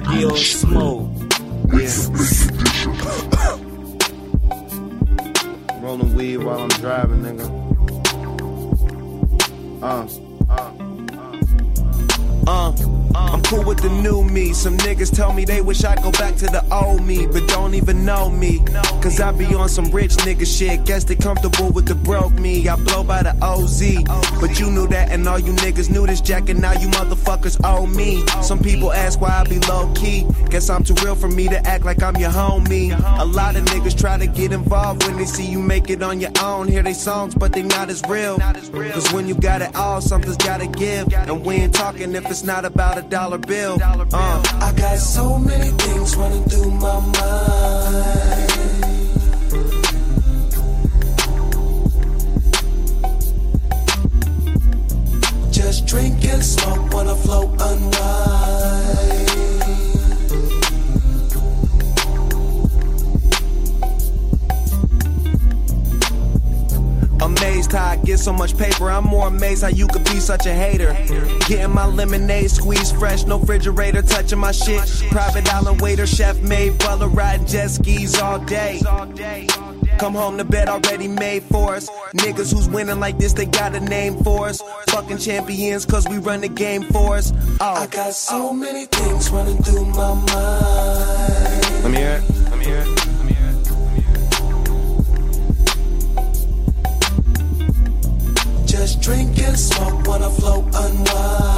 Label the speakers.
Speaker 1: Smoke. Yeah. Rolling weed while I'm driving, nigga. Uh, uh, uh. I'm cool with the new me. Some niggas tell me they wish I'd go back to the old me, but don't even know me. Cause I be on some rich nigga shit. Guess they comfortable with the broke me. I blow by the OZ. But you knew that, and all you niggas knew this, Jack, and now you motherfuckers owe me. Some people ask why I be low key. Guess I'm too real for me to act like I'm your homie. A lot of niggas try to get involved when they see you make it on your own. Hear they songs, but they not as real. Cause when you got it all, something's gotta give. And we ain't talking if it's not about a dollar bill. Uh.
Speaker 2: I got so many things running through my mind. Drink and smoke, wanna float, unwind.
Speaker 1: Amazed how I get so much paper. I'm more amazed how you could be such a hater. Getting my lemonade squeezed fresh, no refrigerator touching my shit. Private island waiter, chef made, butler riding jet skis all day. Come home to bed already made for us. Niggas who's winning like this, they got a name for us. Fucking champions, cause we run the game for us. Oh.
Speaker 2: I
Speaker 1: Oh,
Speaker 2: got so many things running through my mind.
Speaker 1: let me hear it. Let me hear it. Drink and smoke, wanna flow, unwind.